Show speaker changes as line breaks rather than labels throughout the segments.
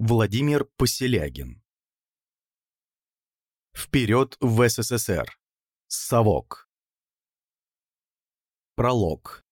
Владимир Поселягин. Вперед в СССР. Совок. Пролог.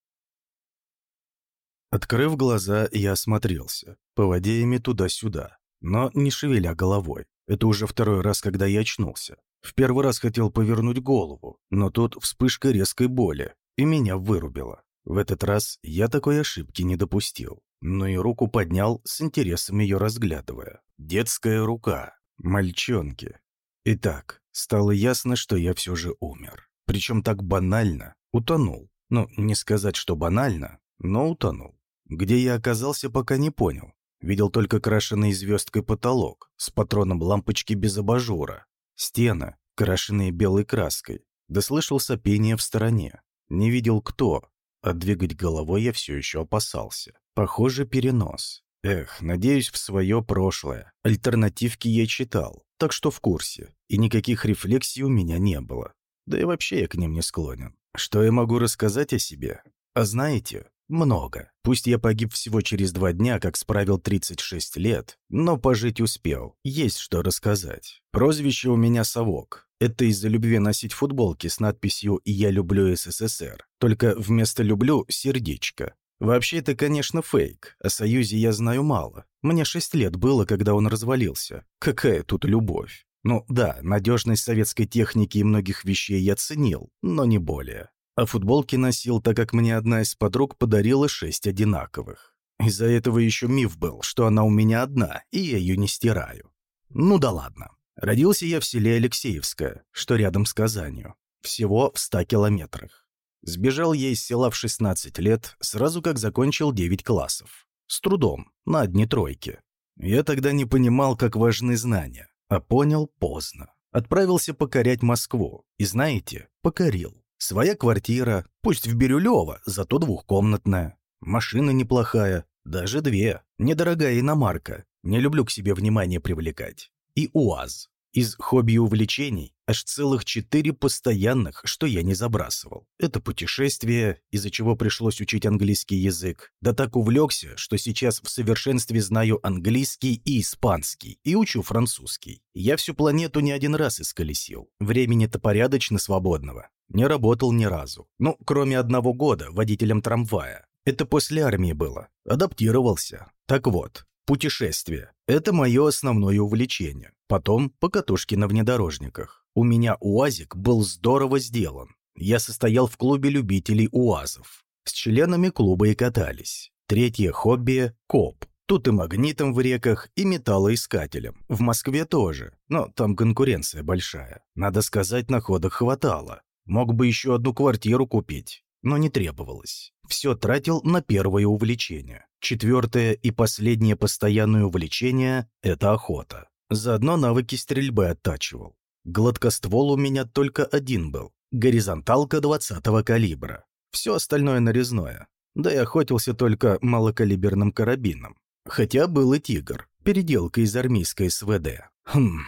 Открыв глаза, я осмотрелся, поводя ими туда-сюда, но не шевеля головой. Это уже второй раз, когда я очнулся. В первый раз хотел повернуть голову, но тут вспышка резкой боли, и меня вырубило. В этот раз я такой ошибки не допустил, но и руку поднял, с интересом ее разглядывая. Детская рука. Мальчонки. Итак, стало ясно, что я все же умер. Причем так банально. Утонул. Ну, не сказать, что банально, но утонул. Где я оказался, пока не понял. Видел только крашеный звездкой потолок с патроном лампочки без абажура. Стены, крашенные белой краской. Да слышал сопение в стороне. Не видел кто, а двигать головой я все еще опасался. Похоже, перенос. Эх, надеюсь, в свое прошлое. Альтернативки я читал, так что в курсе. И никаких рефлексий у меня не было. Да и вообще я к ним не склонен. Что я могу рассказать о себе? А знаете, много. Пусть я погиб всего через два дня, как справил 36 лет, но пожить успел. Есть что рассказать. Прозвище у меня Совок. Это из-за любви носить футболки с надписью «Я люблю СССР». Только вместо «люблю» — сердечко. Вообще, это, конечно, фейк. О Союзе я знаю мало. Мне шесть лет было, когда он развалился. Какая тут любовь? Ну да, надежность советской техники и многих вещей я ценил, но не более. А футболки носил, так как мне одна из подруг подарила шесть одинаковых. Из-за этого еще миф был, что она у меня одна, и я ее не стираю. Ну да ладно. Родился я в селе Алексеевское, что рядом с Казанью. Всего в ста километрах. Сбежал я из села в 16 лет, сразу как закончил 9 классов. С трудом, на одни тройки. Я тогда не понимал, как важны знания, а понял поздно. Отправился покорять Москву, и знаете, покорил. Своя квартира, пусть в Бирюлево, зато двухкомнатная. Машина неплохая, даже две. Недорогая иномарка. Не люблю к себе внимание привлекать. И УАЗ. Из хобби и увлечений аж целых четыре постоянных, что я не забрасывал. Это путешествие, из-за чего пришлось учить английский язык. Да так увлекся, что сейчас в совершенстве знаю английский и испанский, и учу французский. Я всю планету не один раз исколесил. Времени-то порядочно свободного. Не работал ни разу. Ну, кроме одного года водителем трамвая. Это после армии было. Адаптировался. Так вот, путешествие. Это мое основное увлечение. Потом покатушки на внедорожниках. У меня УАЗик был здорово сделан. Я состоял в клубе любителей УАЗов. С членами клуба и катались. Третье хобби – коп. Тут и магнитом в реках, и металлоискателем. В Москве тоже, но там конкуренция большая. Надо сказать, находок хватало. Мог бы еще одну квартиру купить, но не требовалось. Все тратил на первое увлечение. Четвертое и последнее постоянное увлечение – это охота. Заодно навыки стрельбы оттачивал. Гладкоствол у меня только один был – горизонталка 20-го калибра. Все остальное нарезное. Да и охотился только малокалиберным карабином. Хотя был и «Тигр», переделка из армейской СВД. Хм.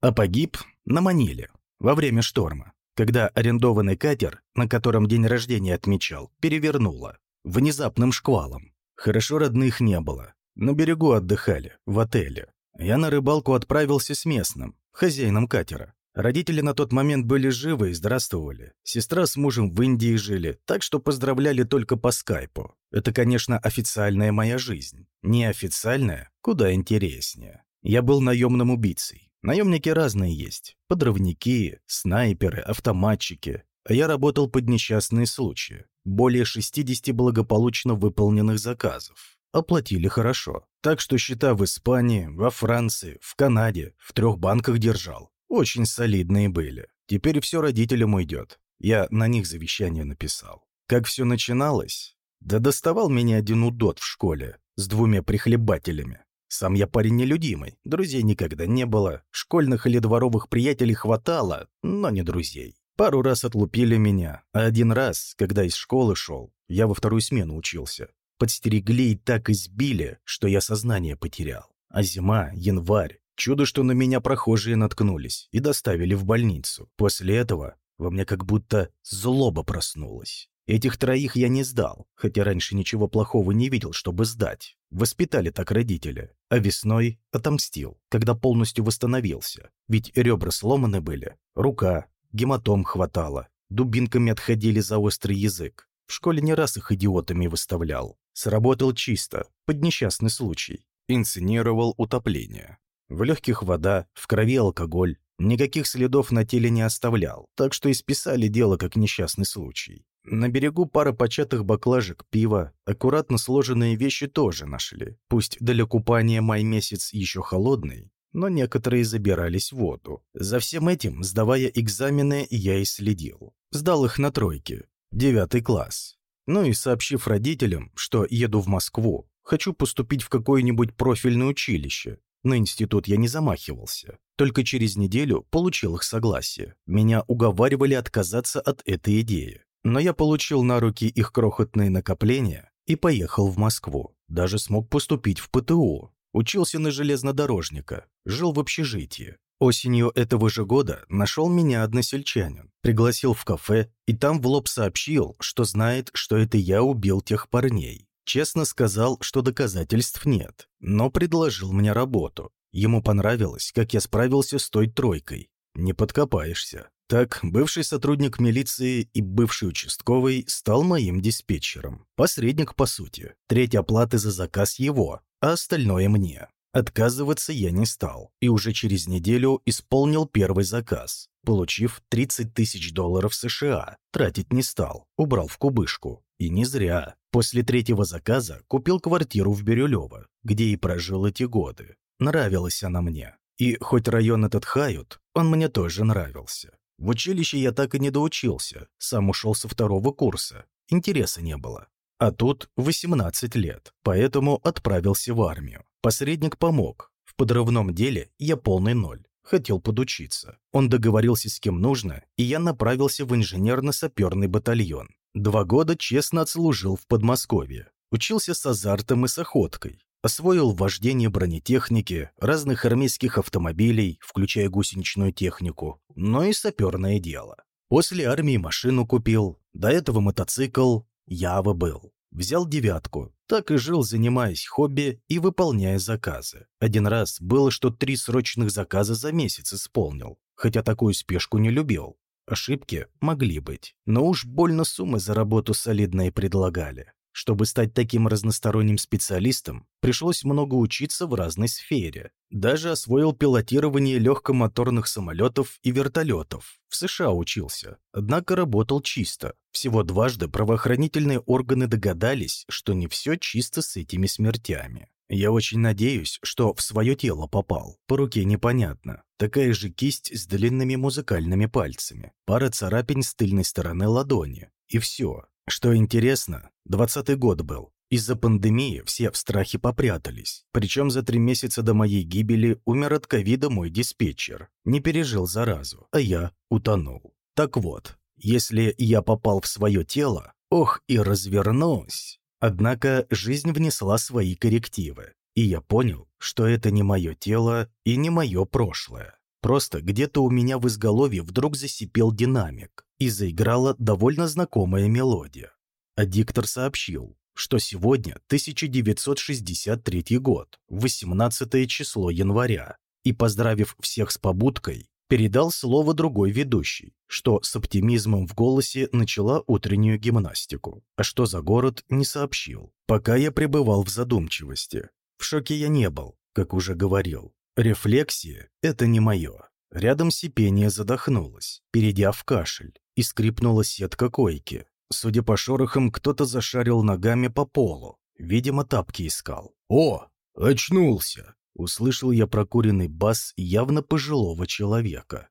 А погиб на Маниле во время шторма когда арендованный катер, на котором день рождения отмечал, перевернуло. Внезапным шквалом. Хорошо родных не было. На берегу отдыхали, в отеле. Я на рыбалку отправился с местным, хозяином катера. Родители на тот момент были живы и здравствовали. Сестра с мужем в Индии жили, так что поздравляли только по скайпу. Это, конечно, официальная моя жизнь. Неофициальная куда интереснее. Я был наемным убийцей. Наемники разные есть. Подрывники, снайперы, автоматчики. А я работал под несчастные случаи. Более 60 благополучно выполненных заказов. Оплатили хорошо. Так что счета в Испании, во Франции, в Канаде, в трех банках держал. Очень солидные были. Теперь все родителям уйдет. Я на них завещание написал. Как все начиналось? Да доставал меня один удот в школе с двумя прихлебателями. Сам я парень нелюдимый, друзей никогда не было, школьных или дворовых приятелей хватало, но не друзей. Пару раз отлупили меня, а один раз, когда из школы шел, я во вторую смену учился, подстерегли и так избили, что я сознание потерял. А зима, январь, чудо, что на меня прохожие наткнулись и доставили в больницу. После этого во мне как будто злоба проснулась. Этих троих я не сдал, хотя раньше ничего плохого не видел, чтобы сдать. Воспитали так родители. А весной отомстил, когда полностью восстановился. Ведь ребра сломаны были, рука, гематом хватало, дубинками отходили за острый язык. В школе не раз их идиотами выставлял. Сработал чисто, под несчастный случай. Инсценировал утопление. В легких вода, в крови алкоголь. Никаких следов на теле не оставлял, так что и списали дело как несчастный случай. На берегу пара початых баклажек пива, аккуратно сложенные вещи тоже нашли. Пусть для купания май месяц еще холодный, но некоторые забирались в воду. За всем этим, сдавая экзамены, я и следил. Сдал их на тройке. Девятый класс. Ну и сообщив родителям, что еду в Москву, хочу поступить в какое-нибудь профильное училище. На институт я не замахивался. Только через неделю получил их согласие. Меня уговаривали отказаться от этой идеи. Но я получил на руки их крохотные накопления и поехал в Москву. Даже смог поступить в ПТУ. Учился на железнодорожника, жил в общежитии. Осенью этого же года нашел меня односельчанин, пригласил в кафе и там в лоб сообщил, что знает, что это я убил тех парней. Честно сказал, что доказательств нет, но предложил мне работу. Ему понравилось, как я справился с той тройкой. Не подкопаешься. Так, бывший сотрудник милиции и бывший участковый стал моим диспетчером. Посредник, по сути. Треть оплаты за заказ его, а остальное мне. Отказываться я не стал, и уже через неделю исполнил первый заказ, получив 30 тысяч долларов США. Тратить не стал, убрал в кубышку. И не зря. После третьего заказа купил квартиру в Бирюлево, где и прожил эти годы. Нравилась она мне. И хоть район этот хают, он мне тоже нравился. В училище я так и не доучился, сам ушел со второго курса. Интереса не было. А тут 18 лет, поэтому отправился в армию. Посредник помог. В подрывном деле я полный ноль. Хотел подучиться. Он договорился с кем нужно, и я направился в инженерно-саперный батальон. Два года честно отслужил в Подмосковье. Учился с азартом и с охоткой. Освоил вождение бронетехники, разных армейских автомобилей, включая гусеничную технику, но и саперное дело. После армии машину купил, до этого мотоцикл, Ява был. Взял девятку, так и жил, занимаясь хобби и выполняя заказы. Один раз было, что три срочных заказа за месяц исполнил, хотя такую спешку не любил. Ошибки могли быть, но уж больно суммы за работу солидные предлагали. Чтобы стать таким разносторонним специалистом, пришлось много учиться в разной сфере. Даже освоил пилотирование легкомоторных самолетов и вертолетов. В США учился, однако работал чисто. Всего дважды правоохранительные органы догадались, что не все чисто с этими смертями. Я очень надеюсь, что в свое тело попал. По руке непонятно. Такая же кисть с длинными музыкальными пальцами. Пара царапин с тыльной стороны ладони. И все. Что интересно, двадцатый год был. Из-за пандемии все в страхе попрятались. Причем за три месяца до моей гибели умер от ковида мой диспетчер. Не пережил заразу, а я утонул. Так вот, если я попал в свое тело, ох и развернусь. Однако жизнь внесла свои коррективы. И я понял, что это не мое тело и не мое прошлое. Просто где-то у меня в изголовье вдруг засипел динамик и заиграла довольно знакомая мелодия. А диктор сообщил, что сегодня 1963 год, 18 число января, и, поздравив всех с побудкой, передал слово другой ведущий, что с оптимизмом в голосе начала утреннюю гимнастику, а что за город не сообщил. Пока я пребывал в задумчивости. В шоке я не был, как уже говорил. Рефлексия — это не мое. Рядом сипение задохнулось, перейдя в кашель, и скрипнула сетка койки. Судя по шорохам, кто-то зашарил ногами по полу. Видимо, тапки искал. «О, очнулся!» Услышал я прокуренный бас явно пожилого человека.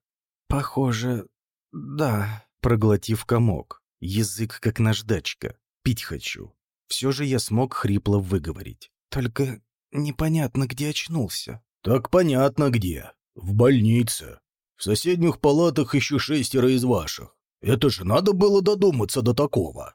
«Похоже, да»,
проглотив комок. Язык как наждачка. Пить хочу. Все же я смог хрипло выговорить.
«Только непонятно, где очнулся».
«Так понятно где. В больнице. В соседних палатах еще шестеро из ваших. Это же надо было додуматься до такого!»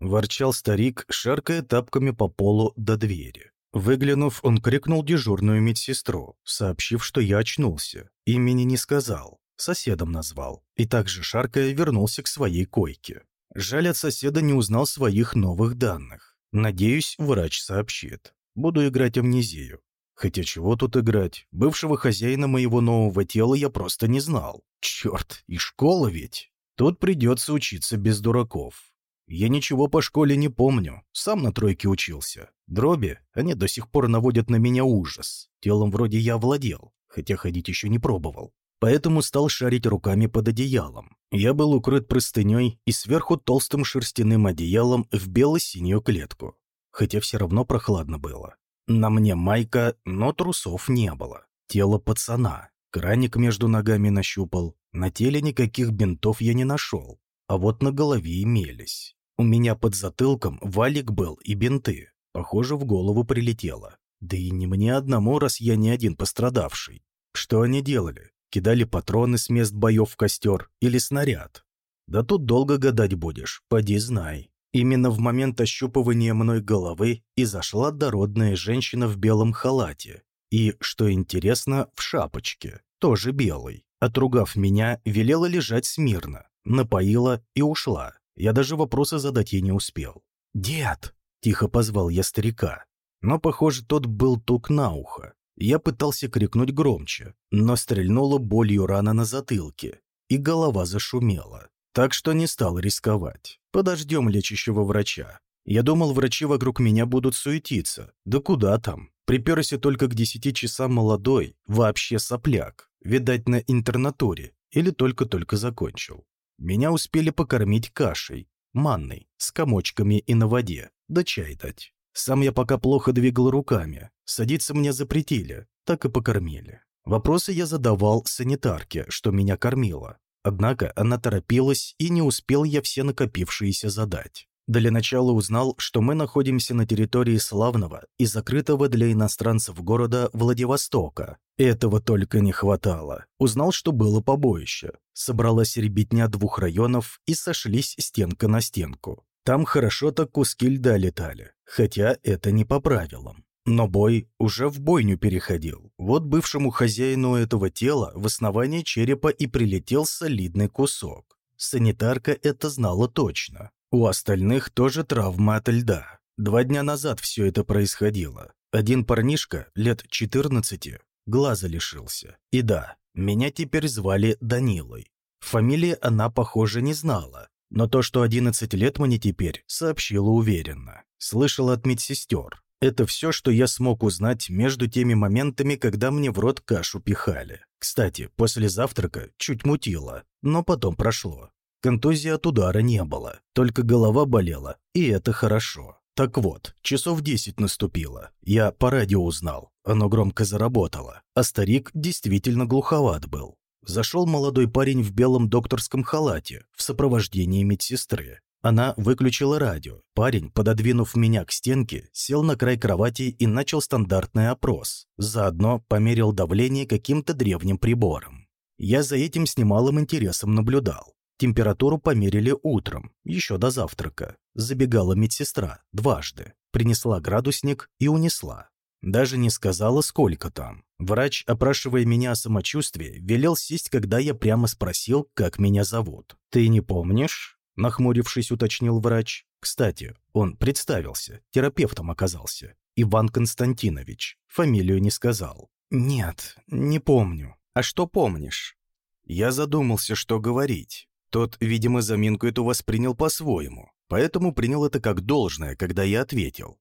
Ворчал старик, шаркая тапками по полу до двери. Выглянув, он крикнул дежурную медсестру, сообщив, что я очнулся. Имени не сказал, соседом назвал. И также шаркая вернулся к своей койке. Жаль, от соседа не узнал своих новых данных. Надеюсь, врач сообщит. Буду играть амнезию. Хотя чего тут играть? Бывшего хозяина моего нового тела я просто не знал. Черт, и школа ведь. Тут придется учиться без дураков. Я ничего по школе не помню, сам на тройке учился. Дроби, они до сих пор наводят на меня ужас. Телом вроде я владел, хотя ходить еще не пробовал. Поэтому стал шарить руками под одеялом. Я был укрыт простыней и сверху толстым шерстяным одеялом в бело-синюю клетку. Хотя все равно прохладно было. На мне майка, но трусов не было. Тело пацана. Краник между ногами нащупал. На теле никаких бинтов я не нашел. А вот на голове имелись. У меня под затылком валик был и бинты. Похоже, в голову прилетело. Да и не мне одному, раз я не один пострадавший. Что они делали? Кидали патроны с мест боев в костер или снаряд? Да тут долго гадать будешь, поди знай. Именно в момент ощупывания мной головы и зашла дородная женщина в белом халате. И, что интересно, в шапочке, тоже белой. Отругав меня, велела лежать смирно, напоила и ушла. Я даже вопросы задать ей не успел. «Дед!» – тихо позвал я старика. Но, похоже, тот был тук на ухо. Я пытался крикнуть громче, но стрельнула болью рана на затылке, и голова зашумела. Так что не стал рисковать. Подождем лечащего врача. Я думал, врачи вокруг меня будут суетиться. Да куда там? Приперся только к десяти часам молодой, вообще сопляк. Видать, на интернатуре. Или только-только закончил. Меня успели покормить кашей, манной, с комочками и на воде, да чай дать. Сам я пока плохо двигал руками. Садиться мне запретили, так и покормили. Вопросы я задавал санитарке, что меня кормила. Однако она торопилась, и не успел я все накопившиеся задать. Для начала узнал, что мы находимся на территории славного и закрытого для иностранцев города Владивостока. Этого только не хватало. Узнал, что было побоище. Собралась ребятня двух районов и сошлись стенка на стенку. Там хорошо так куски льда летали, хотя это не по правилам. Но бой уже в бойню переходил. Вот бывшему хозяину этого тела в основании черепа и прилетел солидный кусок. Санитарка это знала точно. У остальных тоже травма от льда. Два дня назад все это происходило. Один парнишка, лет 14, глаза лишился. И да, меня теперь звали Данилой. Фамилии она, похоже, не знала. Но то, что 11 лет мне теперь, сообщила уверенно. Слышала от медсестер. Это все, что я смог узнать между теми моментами, когда мне в рот кашу пихали. Кстати, после завтрака чуть мутило, но потом прошло. Контузии от удара не было, только голова болела, и это хорошо. Так вот, часов десять наступило. Я по радио узнал, оно громко заработало, а старик действительно глуховат был. Зашел молодой парень в белом докторском халате в сопровождении медсестры. Она выключила радио. Парень, пододвинув меня к стенке, сел на край кровати и начал стандартный опрос. Заодно померил давление каким-то древним прибором. Я за этим с немалым интересом наблюдал. Температуру померили утром, еще до завтрака. Забегала медсестра дважды, принесла градусник и унесла. Даже не сказала, сколько там. Врач, опрашивая меня о самочувствии, велел сесть, когда я прямо спросил, как меня зовут. «Ты не помнишь?» Нахмурившись, уточнил врач. Кстати, он представился, терапевтом оказался. Иван Константинович. Фамилию не сказал. «Нет, не помню. А что помнишь?» Я задумался, что говорить. Тот, видимо, заминку эту воспринял по-своему, поэтому принял это как должное, когда я ответил.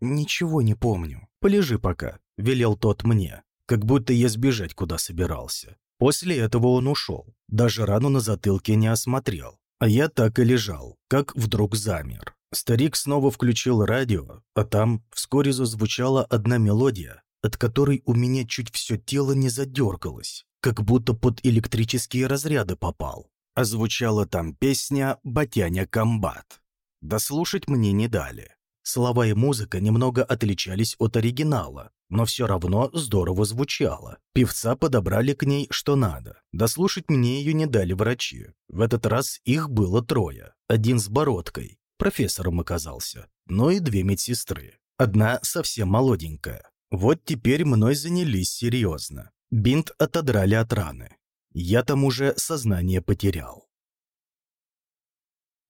«Ничего не помню. Полежи пока», — велел тот мне, как будто я сбежать куда собирался. После этого он ушел, даже рану на затылке не осмотрел. А я так и лежал, как вдруг замер. Старик снова включил радио, а там вскоре зазвучала одна мелодия, от которой у меня чуть все тело не задергалось, как будто под электрические разряды попал. А звучала там песня «Батяня комбат». Дослушать мне не дали. Слова и музыка немного отличались от оригинала, но все равно здорово звучало. Певца подобрали к ней что надо. Дослушать мне ее не дали врачи. В этот раз их было трое. Один с бородкой, профессором оказался, но и две медсестры. Одна совсем молоденькая. Вот теперь мной занялись серьезно. Бинт отодрали от раны. Я там уже сознание потерял.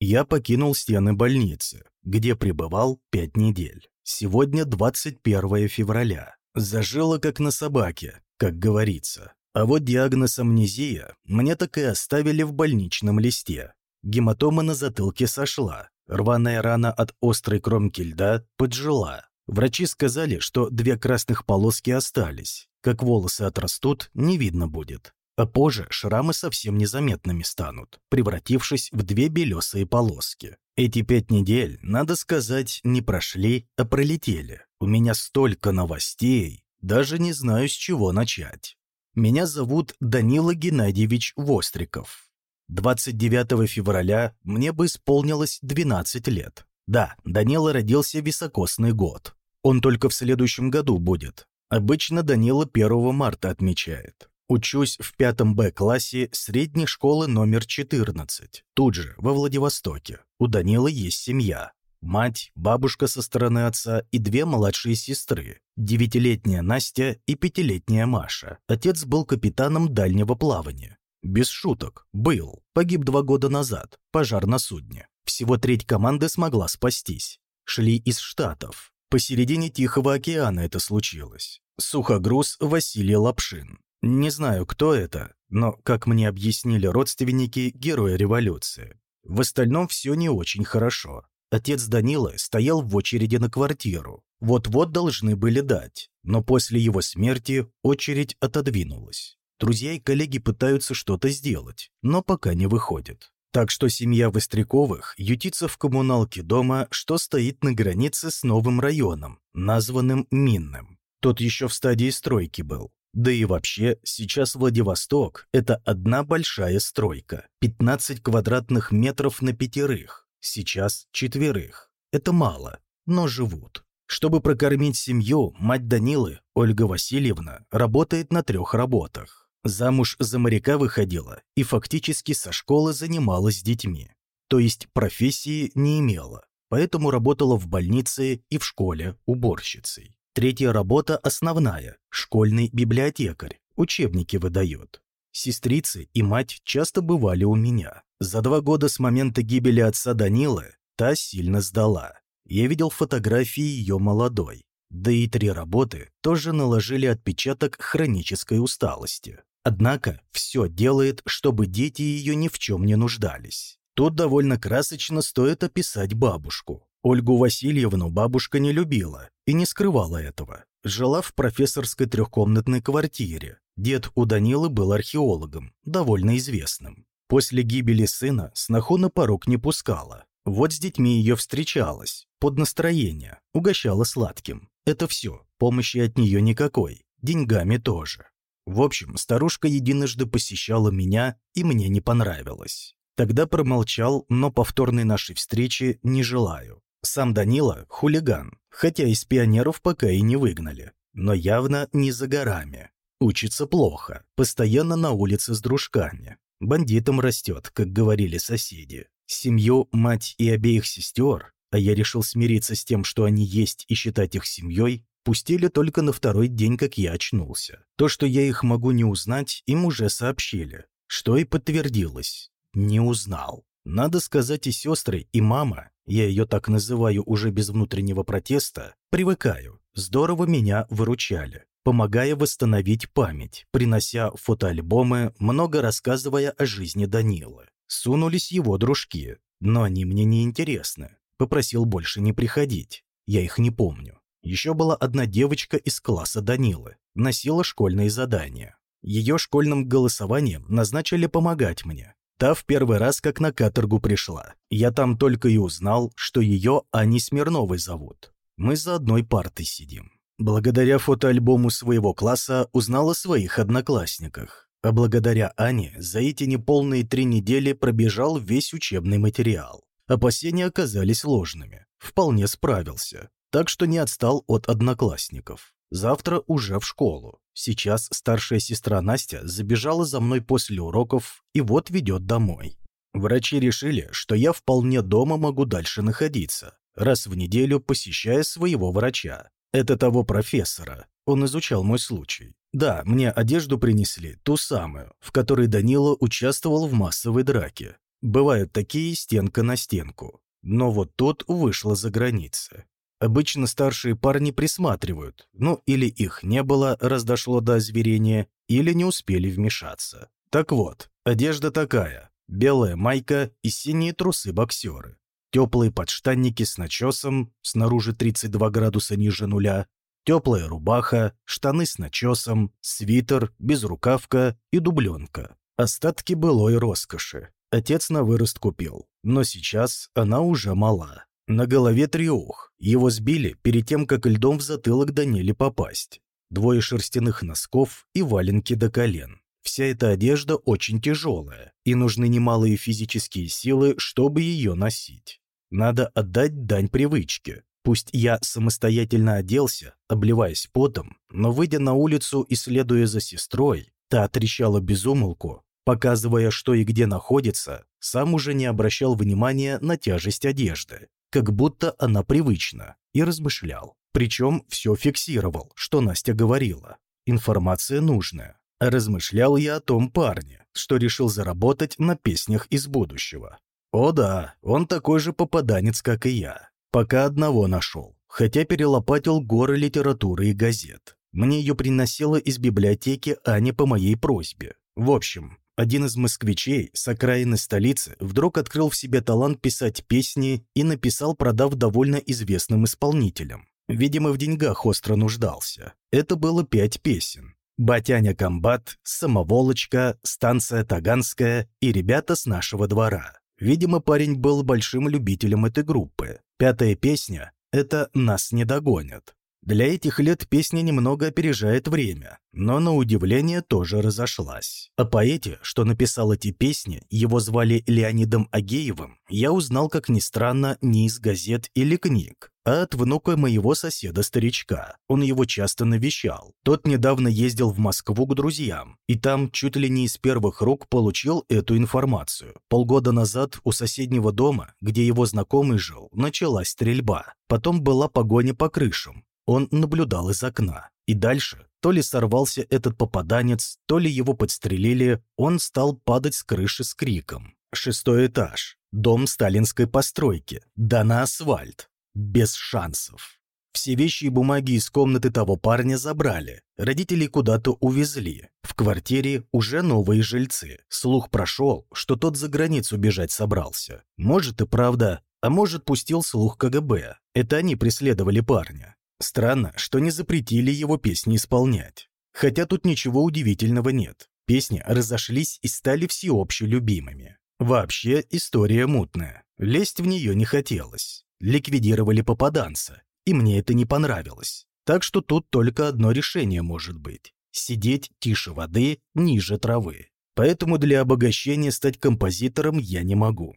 Я покинул стены больницы, где пребывал пять недель. Сегодня 21 февраля. Зажило как на собаке, как говорится. А вот диагноз амнезия мне так и оставили в больничном листе. Гематома на затылке сошла, рваная рана от острой кромки льда поджила. Врачи сказали, что две красных полоски остались. Как волосы отрастут, не видно будет. А позже шрамы совсем незаметными станут, превратившись в две белесые полоски. Эти пять недель, надо сказать, не прошли, а пролетели. У меня столько новостей, даже не знаю, с чего начать. Меня зовут Данила Геннадьевич Востриков. 29 февраля мне бы исполнилось 12 лет. Да, Данила родился високосный год. Он только в следующем году будет. Обычно Данила 1 марта отмечает. Учусь в пятом Б-классе средней школы номер 14, тут же, во Владивостоке. У Данилы есть семья. Мать, бабушка со стороны отца и две младшие сестры. Девятилетняя Настя и пятилетняя Маша. Отец был капитаном дальнего плавания. Без шуток. Был. Погиб два года назад. Пожар на судне. Всего треть команды смогла спастись. Шли из Штатов. Посередине Тихого океана это случилось. Сухогруз Василий Лапшин. Не знаю, кто это, но, как мне объяснили родственники, героя революции. В остальном все не очень хорошо. Отец Данила стоял в очереди на квартиру. Вот-вот должны были дать, но после его смерти очередь отодвинулась. Друзья и коллеги пытаются что-то сделать, но пока не выходит. Так что семья Востряковых ютится в коммуналке дома, что стоит на границе с новым районом, названным Минным. Тот еще в стадии стройки был. Да и вообще, сейчас Владивосток – это одна большая стройка. 15 квадратных метров на пятерых. Сейчас четверых. Это мало, но живут. Чтобы прокормить семью, мать Данилы, Ольга Васильевна, работает на трех работах. Замуж за моряка выходила и фактически со школы занималась детьми. То есть профессии не имела, поэтому работала в больнице и в школе уборщицей. Третья работа основная – школьный библиотекарь, учебники выдает. Сестрицы и мать часто бывали у меня. За два года с момента гибели отца Данилы та сильно сдала. Я видел фотографии ее молодой. Да и три работы тоже наложили отпечаток хронической усталости. Однако все делает, чтобы дети ее ни в чем не нуждались. Тут довольно красочно стоит описать бабушку. Ольгу Васильевну бабушка не любила и не скрывала этого. Жила в профессорской трехкомнатной квартире. Дед у Данилы был археологом, довольно известным. После гибели сына сноху на порог не пускала. Вот с детьми ее встречалась, под настроение, угощала сладким. Это все, помощи от нее никакой, деньгами тоже. В общем, старушка единожды посещала меня, и мне не понравилось. Тогда промолчал, но повторной нашей встречи не желаю. Сам Данила – хулиган, хотя из пионеров пока и не выгнали, но явно не за горами. Учится плохо, постоянно на улице с дружками. Бандитом растет, как говорили соседи. Семью, мать и обеих сестер, а я решил смириться с тем, что они есть и считать их семьей, пустили только на второй день, как я очнулся. То, что я их могу не узнать, им уже сообщили, что и подтвердилось. Не узнал. Надо сказать, и сестры, и мама я ее так называю уже без внутреннего протеста, привыкаю, здорово меня выручали, помогая восстановить память, принося фотоальбомы, много рассказывая о жизни Данилы. Сунулись его дружки, но они мне не интересны. Попросил больше не приходить, я их не помню. Еще была одна девочка из класса Данилы, носила школьные задания. Ее школьным голосованием назначили помогать мне, Та в первый раз как на каторгу пришла. Я там только и узнал, что ее Ани Смирновой зовут. Мы за одной партой сидим. Благодаря фотоальбому своего класса узнал о своих одноклассниках. А благодаря Ане за эти неполные три недели пробежал весь учебный материал. Опасения оказались ложными. Вполне справился. Так что не отстал от одноклассников. Завтра уже в школу. Сейчас старшая сестра Настя забежала за мной после уроков и вот ведет домой. Врачи решили, что я вполне дома могу дальше находиться, раз в неделю посещая своего врача. Это того профессора. Он изучал мой случай. Да, мне одежду принесли, ту самую, в которой Данила участвовал в массовой драке. Бывают такие стенка на стенку. Но вот тут вышло за границы. Обычно старшие парни присматривают, ну или их не было, раз дошло до озверения, или не успели вмешаться. Так вот, одежда такая. Белая майка и синие трусы-боксеры. Теплые подштанники с начесом, снаружи 32 градуса ниже нуля, теплая рубаха, штаны с начесом, свитер, безрукавка и дубленка. Остатки былой роскоши. Отец на вырост купил, но сейчас она уже мала. На голове триух. Его сбили перед тем, как льдом в затылок Даниле попасть. Двое шерстяных носков и валенки до колен. Вся эта одежда очень тяжелая, и нужны немалые физические силы, чтобы ее носить. Надо отдать дань привычке. Пусть я самостоятельно оделся, обливаясь потом, но, выйдя на улицу и следуя за сестрой, та трещала безумолку, показывая, что и где находится, сам уже не обращал внимания на тяжесть одежды, как будто она привычна, и размышлял. Причем все фиксировал, что Настя говорила. Информация нужная. Размышлял я о том парне, что решил заработать на песнях из будущего. О да, он такой же попаданец, как и я. Пока одного нашел, хотя перелопатил горы литературы и газет. Мне ее приносила из библиотеки Аня по моей просьбе. В общем, один из москвичей с окраины столицы вдруг открыл в себе талант писать песни и написал, продав довольно известным исполнителям. Видимо, в деньгах остро нуждался. Это было пять песен. «Батяня Комбат», «Самоволочка», «Станция Таганская» и «Ребята с нашего двора». Видимо, парень был большим любителем этой группы. Пятая песня — это «Нас не догонят». Для этих лет песня немного опережает время, но на удивление тоже разошлась. О поэте, что написал эти песни, его звали Леонидом Агеевым, я узнал, как ни странно, не из газет или книг, а от внука моего соседа-старичка. Он его часто навещал. Тот недавно ездил в Москву к друзьям, и там чуть ли не из первых рук получил эту информацию. Полгода назад у соседнего дома, где его знакомый жил, началась стрельба. Потом была погоня по крышам. Он наблюдал из окна. И дальше, то ли сорвался этот попаданец, то ли его подстрелили, он стал падать с крыши с криком. Шестой этаж. Дом сталинской постройки. Да на асфальт. Без шансов. Все вещи и бумаги из комнаты того парня забрали. Родители куда-то увезли. В квартире уже новые жильцы. Слух прошел, что тот за границу бежать собрался. Может и правда, а может пустил слух КГБ. Это они преследовали парня. Странно, что не запретили его песни исполнять. Хотя тут ничего удивительного нет. Песни разошлись и стали всеобще любимыми. Вообще история мутная. Лезть в нее не хотелось. Ликвидировали попаданца, и мне это не понравилось. Так что тут только одно решение может быть. Сидеть тише воды, ниже травы. Поэтому для обогащения стать композитором я не могу.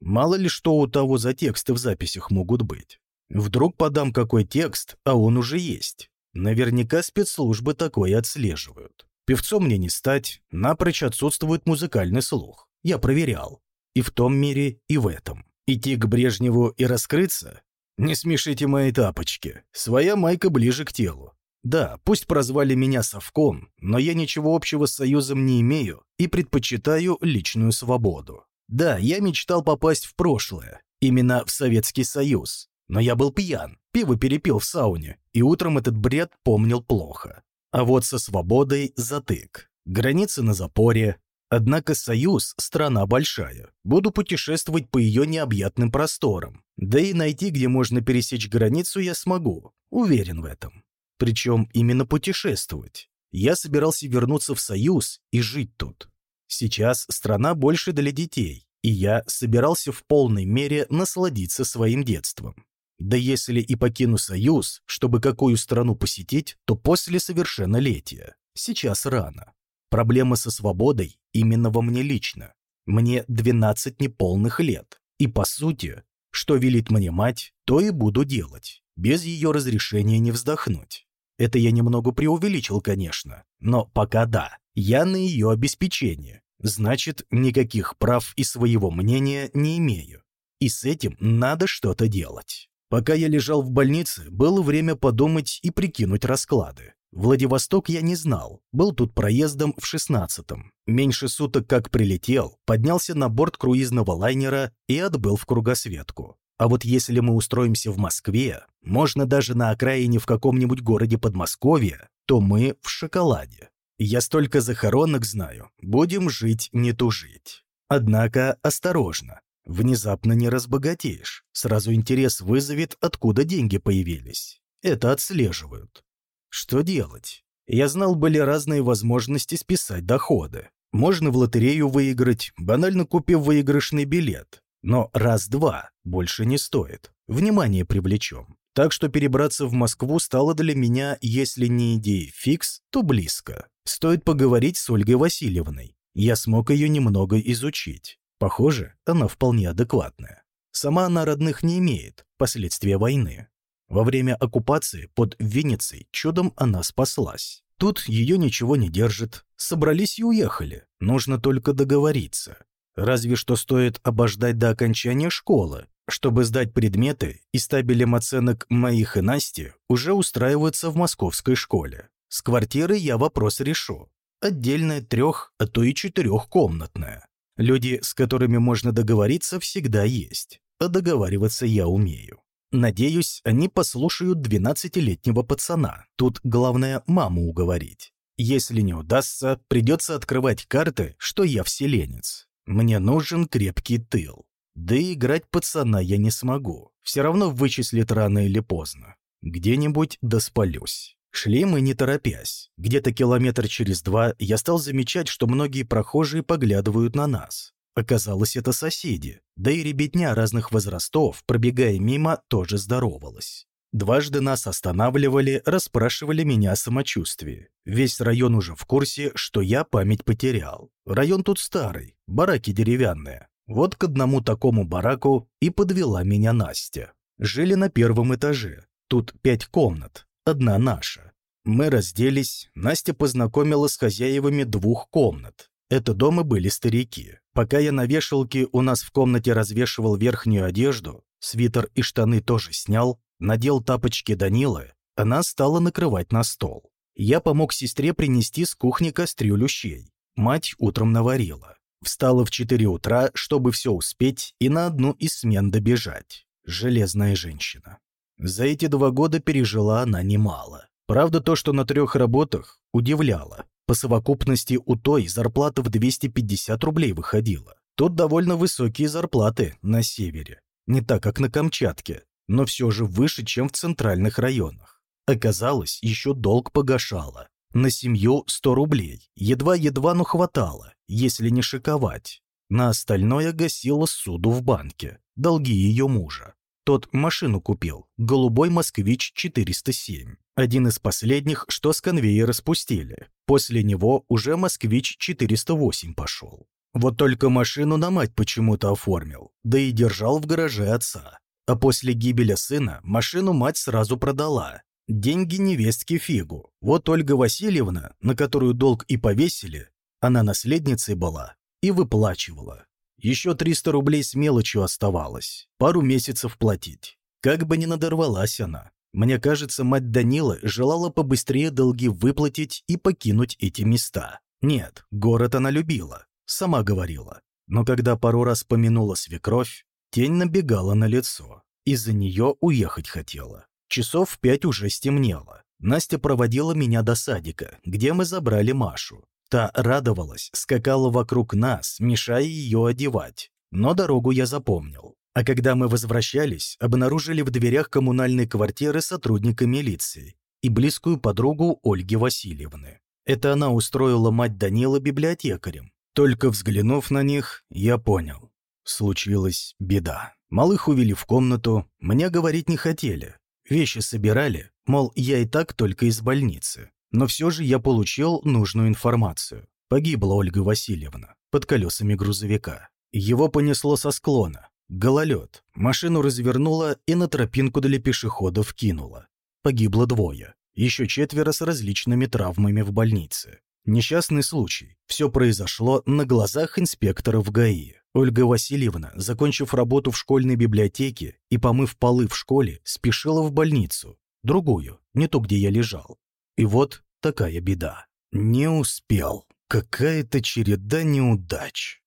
Мало ли что у того за тексты в записях могут быть. Вдруг подам какой текст, а он уже есть. Наверняка спецслужбы такое отслеживают. Певцом мне не стать, напрочь отсутствует музыкальный слух. Я проверял. И в том мире, и в этом. Идти к Брежневу и раскрыться? Не смешите мои тапочки. Своя майка ближе к телу. Да, пусть прозвали меня совком, но я ничего общего с Союзом не имею и предпочитаю личную свободу. Да, я мечтал попасть в прошлое, именно в Советский Союз, но я был пьян, пиво перепил в сауне, и утром этот бред помнил плохо. А вот со свободой затык. Границы на запоре. Однако Союз – страна большая. Буду путешествовать по ее необъятным просторам. Да и найти, где можно пересечь границу, я смогу. Уверен в этом. Причем именно путешествовать. Я собирался вернуться в Союз и жить тут. Сейчас страна больше для детей, и я собирался в полной мере насладиться своим детством. Да если и покину Союз, чтобы какую страну посетить, то после совершеннолетия. Сейчас рано. Проблема со свободой именно во мне лично. Мне 12 неполных лет. И по сути, что велит мне мать, то и буду делать. Без ее разрешения не вздохнуть. Это я немного преувеличил, конечно, но пока да. Я на ее обеспечение. Значит, никаких прав и своего мнения не имею. И с этим надо что-то делать. Пока я лежал в больнице, было время подумать и прикинуть расклады. Владивосток я не знал, был тут проездом в шестнадцатом. Меньше суток как прилетел, поднялся на борт круизного лайнера и отбыл в кругосветку. А вот если мы устроимся в Москве, можно даже на окраине в каком-нибудь городе Подмосковья, то мы в шоколаде. Я столько захоронок знаю, будем жить не тужить. Однако осторожно, внезапно не разбогатеешь, сразу интерес вызовет, откуда деньги появились. Это отслеживают. Что делать? Я знал, были разные возможности списать доходы. Можно в лотерею выиграть, банально купив выигрышный билет. Но раз-два больше не стоит. Внимание привлечем. Так что перебраться в Москву стало для меня, если не идеей фикс, то близко. Стоит поговорить с Ольгой Васильевной. Я смог ее немного изучить. Похоже, она вполне адекватная. Сама она родных не имеет, последствия войны. Во время оккупации под Винницей чудом она спаслась. Тут ее ничего не держит. Собрались и уехали. Нужно только договориться. Разве что стоит обождать до окончания школы, чтобы сдать предметы и стабилем оценок моих и Насти уже устраиваться в московской школе. С квартирой я вопрос решу. Отдельная трех, а то и четырехкомнатная. Люди, с которыми можно договориться, всегда есть. А договариваться я умею. Надеюсь, они послушают 12-летнего пацана. Тут главное маму уговорить. Если не удастся, придется открывать карты, что я вселенец. Мне нужен крепкий тыл. Да и играть пацана я не смогу. Все равно вычислит рано или поздно. Где-нибудь доспалюсь. Шли мы не торопясь. Где-то километр через два я стал замечать, что многие прохожие поглядывают на нас. Оказалось, это соседи, да и ребятня разных возрастов, пробегая мимо, тоже здоровалась. Дважды нас останавливали, расспрашивали меня о самочувствии. Весь район уже в курсе, что я память потерял. Район тут старый, бараки деревянные. Вот к одному такому бараку и подвела меня Настя. Жили на первом этаже. Тут пять комнат, одна наша. Мы разделись, Настя познакомила с хозяевами двух комнат. Это дома были старики. Пока я на вешалке у нас в комнате развешивал верхнюю одежду, свитер и штаны тоже снял, надел тапочки Данилы, она стала накрывать на стол. Я помог сестре принести с кухни кастрюлю щей. Мать утром наварила. Встала в 4 утра, чтобы все успеть и на одну из смен добежать. Железная женщина. За эти два года пережила она немало. Правда, то, что на трех работах, удивляло. По совокупности у той зарплата в 250 рублей выходила. Тут довольно высокие зарплаты на севере. Не так, как на Камчатке, но все же выше, чем в центральных районах. Оказалось, еще долг погашала. На семью 100 рублей. Едва-едва, но хватало, если не шиковать. На остальное гасила суду в банке. Долги ее мужа. Тот машину купил. Голубой «Москвич-407». Один из последних, что с конвейера спустили. После него уже «Москвич-408» пошел. Вот только машину на мать почему-то оформил, да и держал в гараже отца. А после гибели сына машину мать сразу продала. Деньги невестке фигу. Вот Ольга Васильевна, на которую долг и повесили, она наследницей была и выплачивала. Еще 300 рублей с мелочью оставалось. Пару месяцев платить. Как бы ни надорвалась она. Мне кажется, мать Данила желала побыстрее долги выплатить и покинуть эти места. Нет, город она любила, сама говорила. Но когда пару раз помянула свекровь, тень набегала на лицо. Из-за нее уехать хотела. Часов в пять уже стемнело. Настя проводила меня до садика, где мы забрали Машу. Та радовалась, скакала вокруг нас, мешая ее одевать. Но дорогу я запомнил. А когда мы возвращались, обнаружили в дверях коммунальной квартиры сотрудника милиции и близкую подругу Ольги Васильевны. Это она устроила мать Данила библиотекарем. Только взглянув на них, я понял. Случилась беда. Малых увели в комнату, мне говорить не хотели. Вещи собирали, мол, я и так только из больницы. Но все же я получил нужную информацию. Погибла Ольга Васильевна под колесами грузовика. Его понесло со склона. Гололед. Машину развернуло и на тропинку для пешеходов кинуло. Погибло двое. Еще четверо с различными травмами в больнице. Несчастный случай. Все произошло на глазах инспекторов ГАИ. Ольга Васильевна, закончив работу в школьной библиотеке и помыв полы в школе, спешила в больницу. Другую, не ту, где я лежал. И вот такая беда. Не успел. Какая-то череда неудач.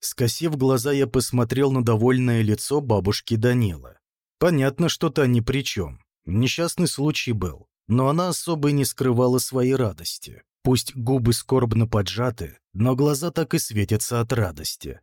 Скосив глаза, я посмотрел на довольное лицо бабушки Данила. Понятно, что та ни при чем. Несчастный случай был. Но она особо не скрывала своей радости. Пусть губы скорбно поджаты, но глаза так и светятся от радости.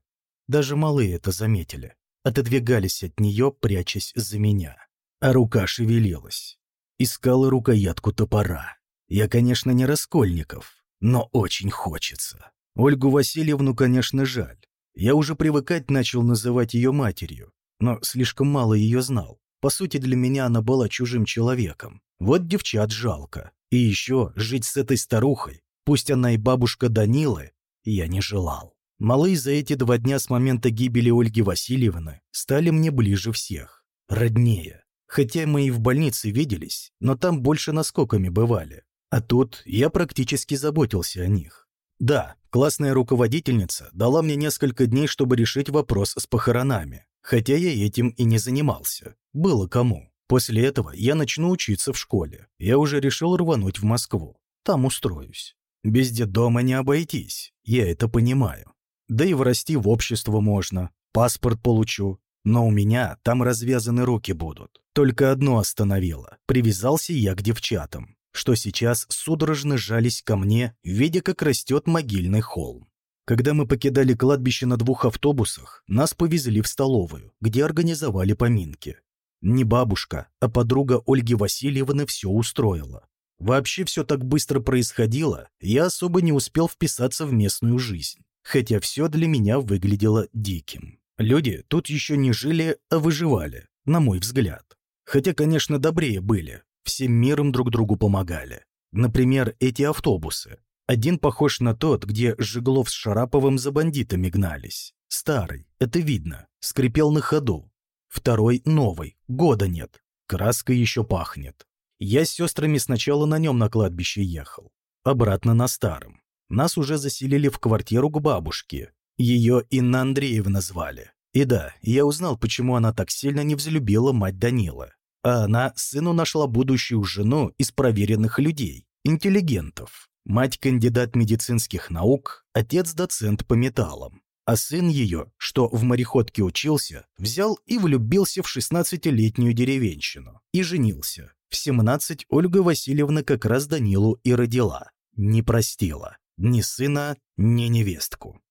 Даже малые это заметили. Отодвигались от нее, прячась за меня. А рука шевелилась. Искала рукоятку топора. Я, конечно, не Раскольников, но очень хочется. Ольгу Васильевну, конечно, жаль. Я уже привыкать начал называть ее матерью, но слишком мало ее знал. По сути, для меня она была чужим человеком. Вот девчат жалко. И еще жить с этой старухой, пусть она и бабушка Данилы, я не желал. Малые за эти два дня с момента гибели Ольги Васильевны стали мне ближе всех. Роднее. Хотя мы и в больнице виделись, но там больше наскоками бывали. А тут я практически заботился о них. Да, классная руководительница дала мне несколько дней, чтобы решить вопрос с похоронами. Хотя я этим и не занимался. Было кому. После этого я начну учиться в школе. Я уже решил рвануть в Москву. Там устроюсь. Без детдома не обойтись, я это понимаю. Да и врасти в общество можно. Паспорт получу. Но у меня там развязаны руки будут. Только одно остановило. Привязался я к девчатам, что сейчас судорожно жались ко мне, видя, как растет могильный холм. Когда мы покидали кладбище на двух автобусах, нас повезли в столовую, где организовали поминки. Не бабушка, а подруга Ольги Васильевны все устроила. Вообще все так быстро происходило, я особо не успел вписаться в местную жизнь. Хотя все для меня выглядело диким. Люди тут еще не жили, а выживали, на мой взгляд. Хотя, конечно, добрее были, всем миром друг другу помогали. Например, эти автобусы. Один похож на тот, где Жиглов с Шараповым за бандитами гнались. Старый, это видно, скрипел на ходу. Второй новый, года нет, краска еще пахнет. Я с сестрами сначала на нем на кладбище ехал, обратно на старом. Нас уже заселили в квартиру к бабушке. Ее Инна Андреевна звали. И да, я узнал, почему она так сильно не взлюбила мать Данила. А она сыну нашла будущую жену из проверенных людей, интеллигентов. Мать кандидат медицинских наук, отец доцент по металлам. А сын ее, что в мореходке учился, взял и влюбился в 16-летнюю деревенщину и женился. В 17 Ольга Васильевна как раз Данилу и родила. Не простила. Ни сына, ни невестку.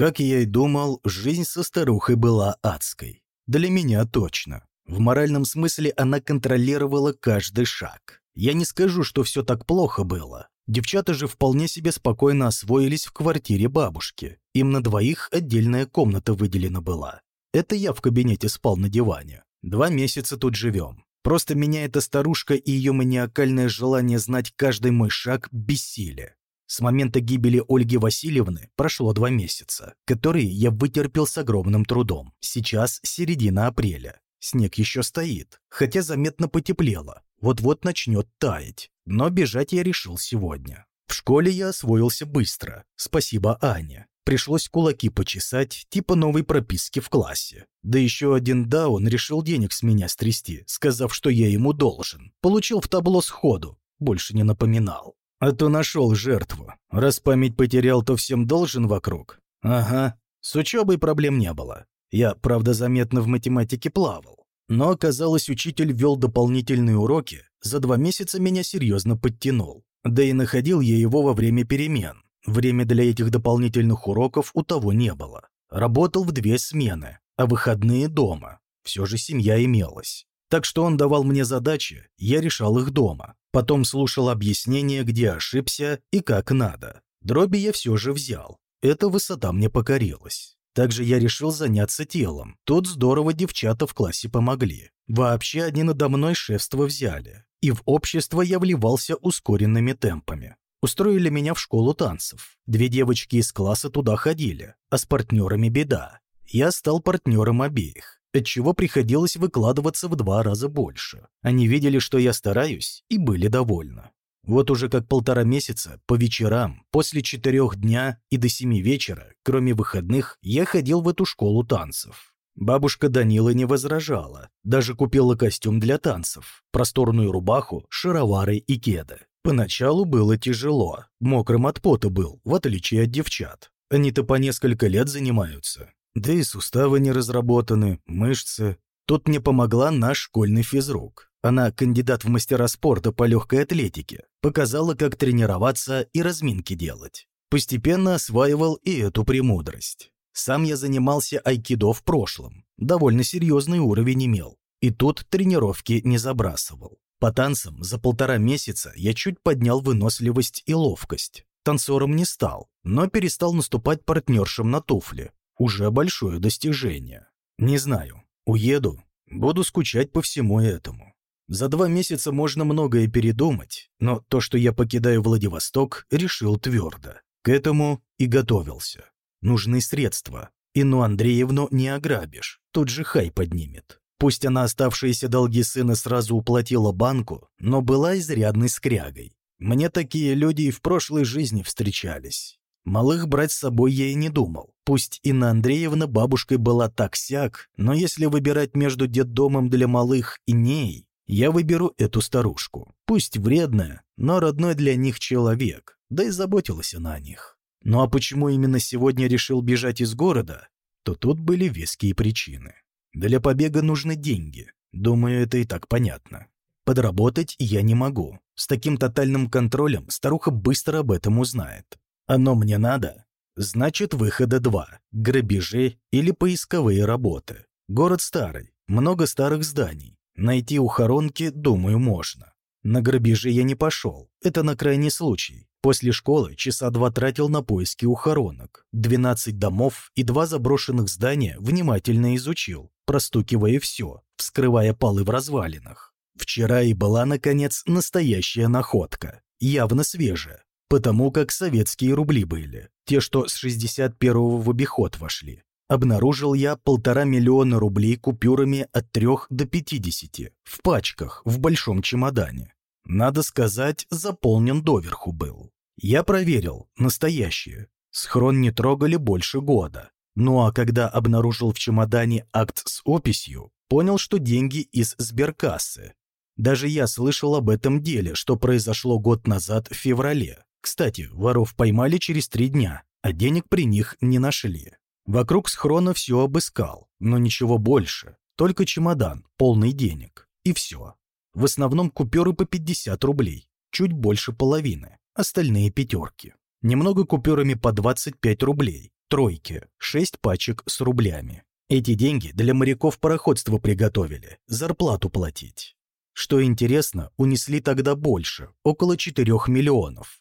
Как я и думал, жизнь со старухой была адской. Для меня точно. В моральном смысле она контролировала каждый шаг. Я не скажу, что все так плохо было. Девчата же вполне себе спокойно освоились в квартире бабушки. Им на двоих отдельная комната выделена была. Это я в кабинете спал на диване. Два месяца тут живем. Просто меня эта старушка и ее маниакальное желание знать каждый мой шаг бессили. С момента гибели Ольги Васильевны прошло два месяца, которые я вытерпел с огромным трудом. Сейчас середина апреля. Снег еще стоит, хотя заметно потеплело. Вот-вот начнет таять. Но бежать я решил сегодня. В школе я освоился быстро. Спасибо Ане. Пришлось кулаки почесать, типа новой прописки в классе. Да еще один даун решил денег с меня стрясти, сказав, что я ему должен. Получил в табло сходу. Больше не напоминал. А то нашел жертву. Раз память потерял, то всем должен вокруг. Ага. С учебой проблем не было. Я, правда, заметно в математике плавал. Но, оказалось, учитель вел дополнительные уроки. За два месяца меня серьезно подтянул. Да и находил я его во время перемен. Время для этих дополнительных уроков у того не было. Работал в две смены, а выходные дома. Все же семья имелась. Так что он давал мне задачи, я решал их дома. Потом слушал объяснения, где ошибся и как надо. Дроби я все же взял. Эта высота мне покорилась. Также я решил заняться телом. Тут здорово девчата в классе помогли. Вообще они надо мной шефство взяли. И в общество я вливался ускоренными темпами. Устроили меня в школу танцев. Две девочки из класса туда ходили, а с партнерами беда. Я стал партнером обеих, отчего приходилось выкладываться в два раза больше. Они видели, что я стараюсь, и были довольны. Вот уже как полтора месяца, по вечерам, после четырех дня и до семи вечера, кроме выходных, я ходил в эту школу танцев. Бабушка Данила не возражала, даже купила костюм для танцев, просторную рубаху, шаровары и кеды. Поначалу было тяжело, мокрым от пота был, в отличие от девчат. Они-то по несколько лет занимаются. Да и суставы не разработаны, мышцы. Тут мне помогла наш школьный физрук. Она кандидат в мастера спорта по легкой атлетике. Показала, как тренироваться и разминки делать. Постепенно осваивал и эту премудрость. Сам я занимался айкидо в прошлом. Довольно серьезный уровень имел. И тут тренировки не забрасывал. По танцам за полтора месяца я чуть поднял выносливость и ловкость. Танцором не стал, но перестал наступать партнершам на туфли. Уже большое достижение. Не знаю, уеду, буду скучать по всему этому. За два месяца можно многое передумать, но то, что я покидаю Владивосток, решил твердо. К этому и готовился. Нужны средства. Инну Андреевну не ограбишь, тут же хай поднимет. Пусть она оставшиеся долги сына сразу уплатила банку, но была изрядной скрягой. Мне такие люди и в прошлой жизни встречались. Малых брать с собой я и не думал. Пусть Инна Андреевна бабушкой была так-сяк, но если выбирать между детдомом для малых и ней, я выберу эту старушку. Пусть вредная, но родной для них человек, да и заботилась она о них. Ну а почему именно сегодня решил бежать из города, то тут были веские причины. Для побега нужны деньги. Думаю, это и так понятно. Подработать я не могу. С таким тотальным контролем старуха быстро об этом узнает. Оно мне надо? Значит, выхода два – грабежи или поисковые работы. Город старый, много старых зданий. Найти ухоронки, думаю, можно. На грабежи я не пошел, это на крайний случай. После школы часа два тратил на поиски ухоронок. 12 домов и два заброшенных здания внимательно изучил, простукивая все, вскрывая полы в развалинах. Вчера и была, наконец, настоящая находка. Явно свежая, потому как советские рубли были, те, что с 61-го в обиход вошли. Обнаружил я полтора миллиона рублей купюрами от 3 до 50, в пачках, в большом чемодане. Надо сказать, заполнен доверху был. Я проверил, настоящие. Схрон не трогали больше года. Ну а когда обнаружил в чемодане акт с описью, понял, что деньги из сберкассы. Даже я слышал об этом деле, что произошло год назад в феврале. Кстати, воров поймали через три дня, а денег при них не нашли. Вокруг схрона все обыскал, но ничего больше. Только чемодан, полный денег. И все. В основном купюры по 50 рублей, чуть больше половины, остальные пятерки. Немного купюрами по 25 рублей, тройки, 6 пачек с рублями. Эти деньги для моряков пароходства приготовили, зарплату платить. Что интересно, унесли тогда больше, около 4 миллионов.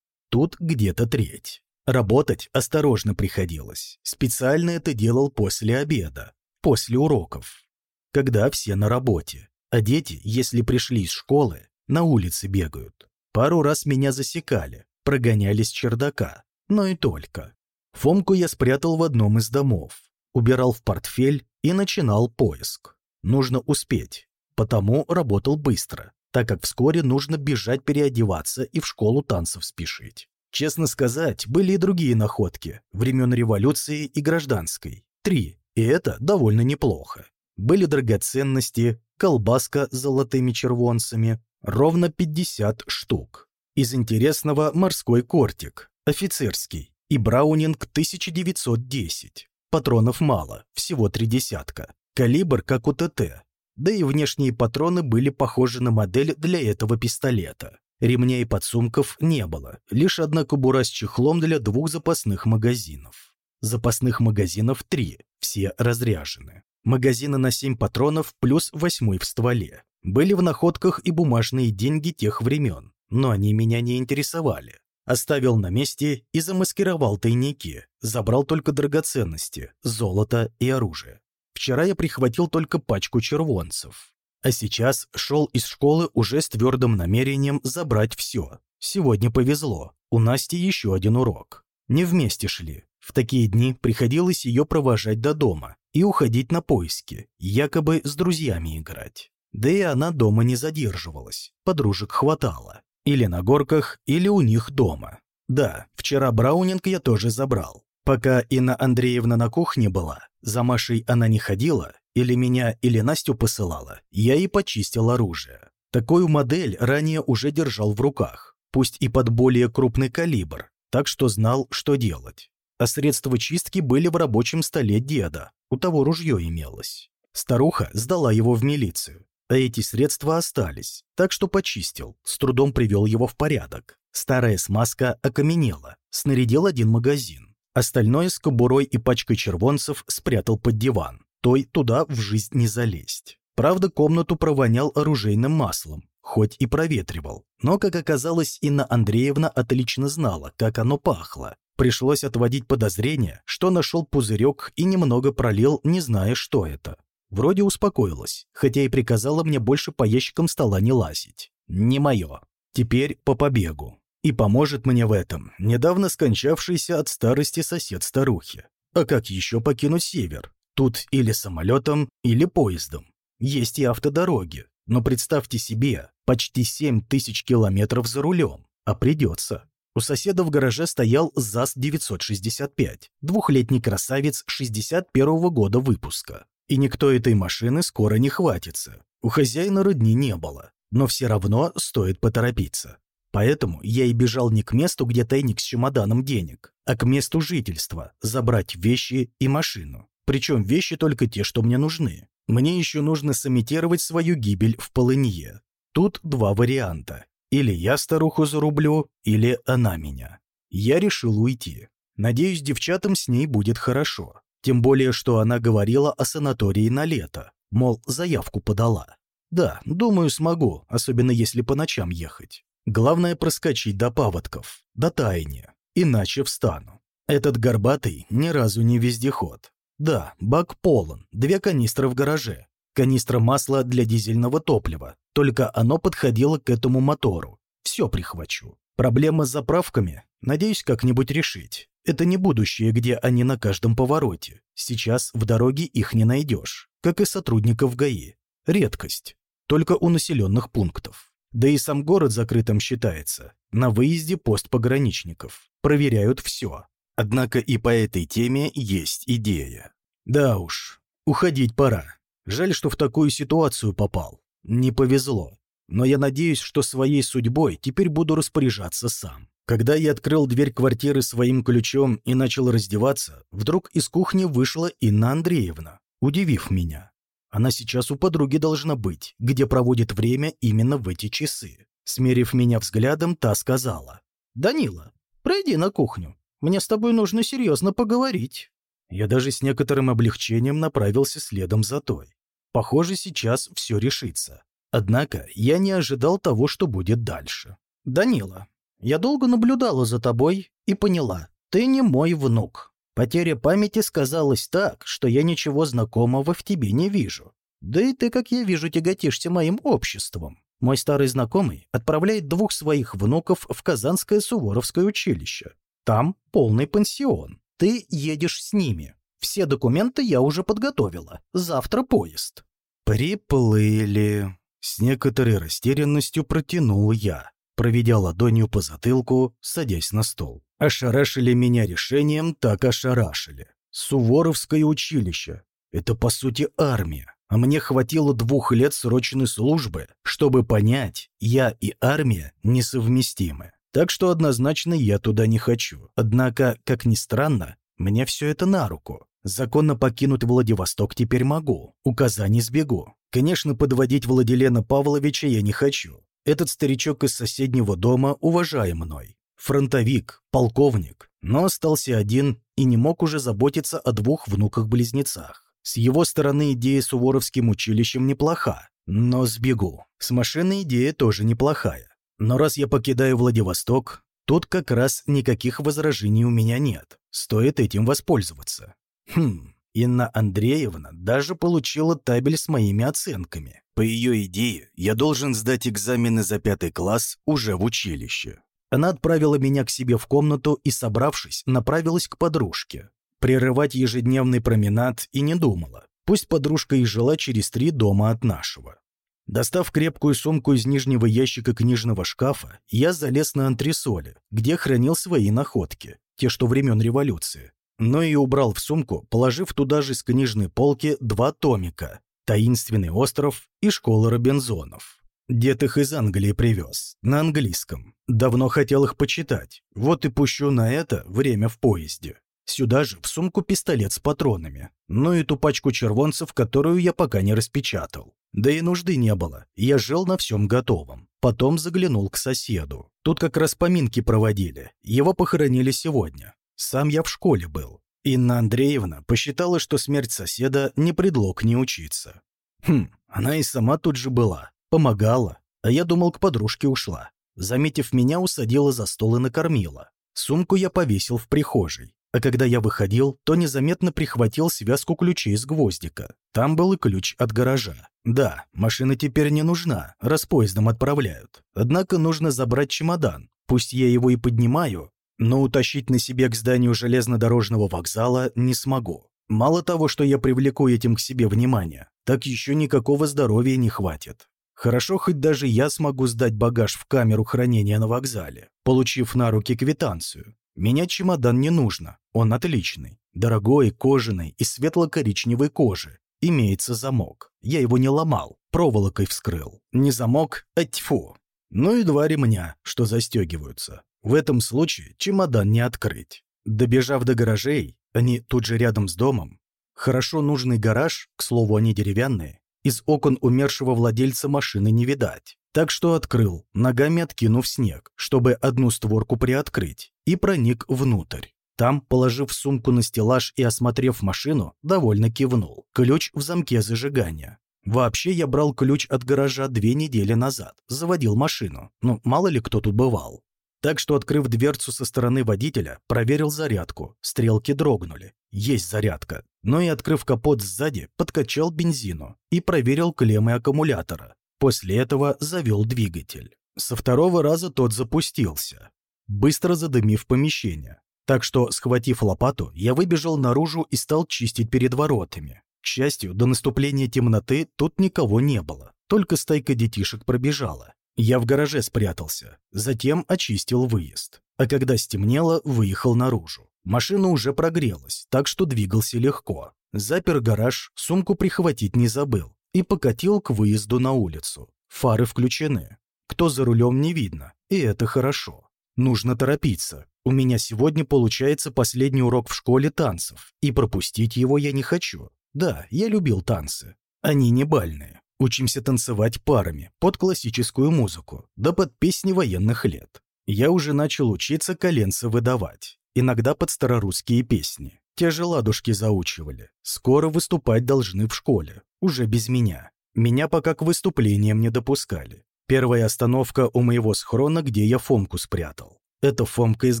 Тут где-то треть. Работать осторожно приходилось. Специально это делал после обеда, после уроков, когда все на работе. А дети, если пришли из школы, на улице бегают. Пару раз меня засекали, прогоняли с чердака, но и только. Фомку я спрятал в одном из домов, убирал в портфель и начинал поиск. Нужно успеть, потому работал быстро, так как вскоре нужно бежать переодеваться и в школу танцев спешить. Честно сказать, были и другие находки, времен революции и гражданской. Три, и это довольно неплохо. Были драгоценности, колбаска с золотыми червонцами, ровно 50 штук. Из интересного морской кортик, офицерский, и браунинг 1910. Патронов мало, всего три десятка. Калибр как у ТТ. Да и внешние патроны были похожи на модель для этого пистолета. Ремней и подсумков не было, лишь одна кобура с чехлом для двух запасных магазинов. Запасных магазинов три, все разряжены. Магазины на 7 патронов плюс восьмой в стволе. Были в находках и бумажные деньги тех времен, но они меня не интересовали. Оставил на месте и замаскировал тайники, забрал только драгоценности, золото и оружие. Вчера я прихватил только пачку червонцев. А сейчас шел из школы уже с твердым намерением забрать все. Сегодня повезло, у Насти еще один урок. Не вместе шли. В такие дни приходилось ее провожать до дома, и уходить на поиски, якобы с друзьями играть. Да и она дома не задерживалась, подружек хватало. Или на горках, или у них дома. Да, вчера Браунинг я тоже забрал. Пока Инна Андреевна на кухне была, За Машей она не ходила, или меня, или Настю посылала, я и почистил оружие. Такую модель ранее уже держал в руках, пусть и под более крупный калибр, так что знал, что делать. А средства чистки были в рабочем столе деда, у того ружье имелось. Старуха сдала его в милицию, а эти средства остались, так что почистил, с трудом привел его в порядок. Старая смазка окаменела, снарядил один магазин. Остальное с кобурой и пачкой червонцев спрятал под диван. Той туда в жизнь не залезть. Правда, комнату провонял оружейным маслом, хоть и проветривал. Но, как оказалось, Инна Андреевна отлично знала, как оно пахло. Пришлось отводить подозрение, что нашел пузырек и немного пролил, не зная, что это. Вроде успокоилась, хотя и приказала мне больше по ящикам стола не лазить. Не мое. Теперь по побегу. И поможет мне в этом недавно скончавшийся от старости сосед старухи. А как еще покинуть север? Тут или самолетом, или поездом. Есть и автодороги. Но представьте себе, почти 7 тысяч километров за рулем. А придется. У соседа в гараже стоял ЗАЗ-965, двухлетний красавец 61 -го года выпуска. И никто этой машины скоро не хватится. У хозяина родни не было, но все равно стоит поторопиться. Поэтому я и бежал не к месту, где тайник с чемоданом денег, а к месту жительства, забрать вещи и машину. Причем вещи только те, что мне нужны. Мне еще нужно сымитировать свою гибель в полынье. Тут два варианта. Или я старуху зарублю, или она меня. Я решил уйти. Надеюсь, девчатам с ней будет хорошо. Тем более, что она говорила о санатории на лето. Мол, заявку подала. Да, думаю, смогу, особенно если по ночам ехать. Главное проскочить до паводков, до таяния, иначе встану. Этот горбатый ни разу не вездеход. Да, бак полон, две канистры в гараже. Канистра масла для дизельного топлива, только оно подходило к этому мотору. Все прихвачу. Проблема с заправками, надеюсь, как-нибудь решить. Это не будущее, где они на каждом повороте. Сейчас в дороге их не найдешь, как и сотрудников ГАИ. Редкость. Только у населенных пунктов. Да и сам город закрытым считается. На выезде пост пограничников. Проверяют все. Однако и по этой теме есть идея. Да уж, уходить пора. Жаль, что в такую ситуацию попал. Не повезло. Но я надеюсь, что своей судьбой теперь буду распоряжаться сам. Когда я открыл дверь квартиры своим ключом и начал раздеваться, вдруг из кухни вышла Инна Андреевна, удивив меня. Она сейчас у подруги должна быть, где проводит время именно в эти часы. Смерив меня взглядом, та сказала. «Данила, пройди на кухню. Мне с тобой нужно серьезно поговорить». Я даже с некоторым облегчением направился следом за той. Похоже, сейчас все решится. Однако я не ожидал того, что будет дальше. «Данила, я долго наблюдала за тобой и поняла, ты не мой внук. Потеря памяти сказалась так, что я ничего знакомого в тебе не вижу. Да и ты, как я вижу, тяготишься моим обществом. Мой старый знакомый отправляет двух своих внуков в Казанское Суворовское училище. Там полный пансион. Ты едешь с ними. Все документы я уже подготовила. Завтра поезд». «Приплыли», — с некоторой растерянностью протянул я проведя ладонью по затылку, садясь на стол. Ошарашили меня решением, так ошарашили. Суворовское училище. Это, по сути, армия. А мне хватило двух лет срочной службы, чтобы понять, я и армия несовместимы. Так что однозначно я туда не хочу. Однако, как ни странно, мне все это на руку. Законно покинуть Владивосток теперь могу, указаний сбегу. Конечно, подводить Владилена Павловича я не хочу. Этот старичок из соседнего дома уважаем мной. Фронтовик, полковник, но остался один и не мог уже заботиться о двух внуках-близнецах. С его стороны идея с Уворовским училищем неплоха, но сбегу. С машиной идея тоже неплохая. Но раз я покидаю Владивосток, тут как раз никаких возражений у меня нет. Стоит этим воспользоваться. Хм, Инна Андреевна даже получила табель с моими оценками. По ее идее, я должен сдать экзамены за пятый класс уже в училище. Она отправила меня к себе в комнату и, собравшись, направилась к подружке. Прерывать ежедневный променад и не думала. Пусть подружка и жила через три дома от нашего. Достав крепкую сумку из нижнего ящика книжного шкафа, я залез на антресоли, где хранил свои находки, те, что времен революции. но и убрал в сумку, положив туда же с книжной полки два томика «Таинственный остров» и «Школа Робинзонов». Дед их из Англии привез, на английском. Давно хотел их почитать, вот и пущу на это время в поезде. Сюда же в сумку пистолет с патронами, ну и ту пачку червонцев, которую я пока не распечатал. Да и нужды не было, я жил на всем готовом. Потом заглянул к соседу. Тут как раз поминки проводили, его похоронили сегодня. Сам я в школе был. Инна Андреевна посчитала, что смерть соседа не предлог не учиться. Хм, она и сама тут же была. Помогала, а я думал, к подружке ушла. Заметив меня, усадила за стол и накормила. Сумку я повесил в прихожей. А когда я выходил, то незаметно прихватил связку ключей с гвоздика. Там был и ключ от гаража. Да, машина теперь не нужна, раз поездом отправляют. Однако нужно забрать чемодан. Пусть я его и поднимаю, но утащить на себе к зданию железнодорожного вокзала не смогу. Мало того, что я привлеку этим к себе внимание, так еще никакого здоровья не хватит. Хорошо, хоть даже я смогу сдать багаж в камеру хранения на вокзале, получив на руки квитанцию. Меня чемодан не нужно, он отличный. Дорогой, кожаный и светло-коричневой кожи. Имеется замок. Я его не ломал, проволокой вскрыл. Не замок, а тьфу. Ну и два ремня, что застегиваются. В этом случае чемодан не открыть. Добежав до гаражей, они тут же рядом с домом, хорошо нужный гараж, к слову, они деревянные, из окон умершего владельца машины не видать. Так что открыл, ногами откинув снег, чтобы одну створку приоткрыть, и проник внутрь. Там, положив сумку на стеллаж и осмотрев машину, довольно кивнул. Ключ в замке зажигания. Вообще, я брал ключ от гаража две недели назад, заводил машину. Ну, мало ли кто тут бывал. Так что, открыв дверцу со стороны водителя, проверил зарядку. Стрелки дрогнули. Есть зарядка. Но и открыв капот сзади, подкачал бензину и проверил клеммы аккумулятора. После этого завел двигатель. Со второго раза тот запустился, быстро задымив помещение. Так что, схватив лопату, я выбежал наружу и стал чистить перед воротами. К счастью, до наступления темноты тут никого не было, только стайка детишек пробежала. Я в гараже спрятался, затем очистил выезд. А когда стемнело, выехал наружу. Машина уже прогрелась, так что двигался легко. Запер гараж, сумку прихватить не забыл. И покатил к выезду на улицу. Фары включены. Кто за рулем не видно, и это хорошо. Нужно торопиться. У меня сегодня получается последний урок в школе танцев, и пропустить его я не хочу. Да, я любил танцы. Они не бальные. Учимся танцевать парами, под классическую музыку, да под песни военных лет. Я уже начал учиться коленца выдавать, иногда под старорусские песни. Те же ладушки заучивали. Скоро выступать должны в школе, уже без меня. Меня пока к выступлениям не допускали. Первая остановка у моего схрона, где я Фомку спрятал. Это Фомка из